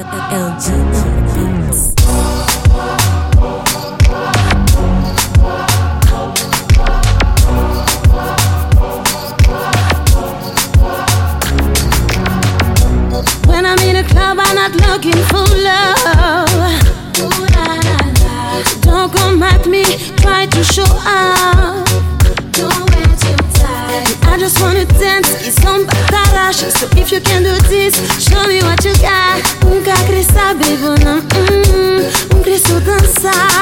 When I'm in a club, I'm not looking for love. Don't come at me, try to show. I just wanna dance. So if you can do this, show me what you got. Nunca saber, vou não. Hum, um cresço dançar.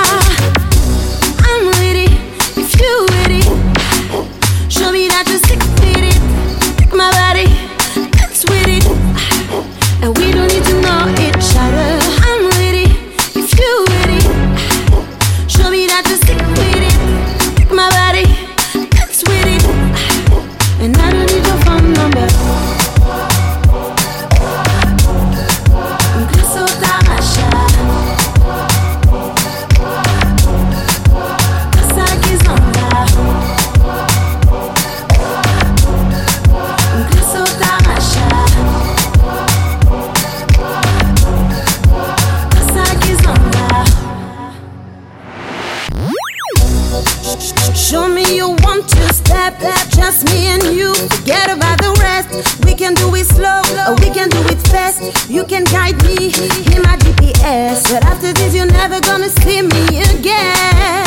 Just me and you. Forget about the rest. We can do it slow, or we can do it fast. You can guide me, be my GPS. But after this, you're never gonna see me again.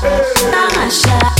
Tamasha.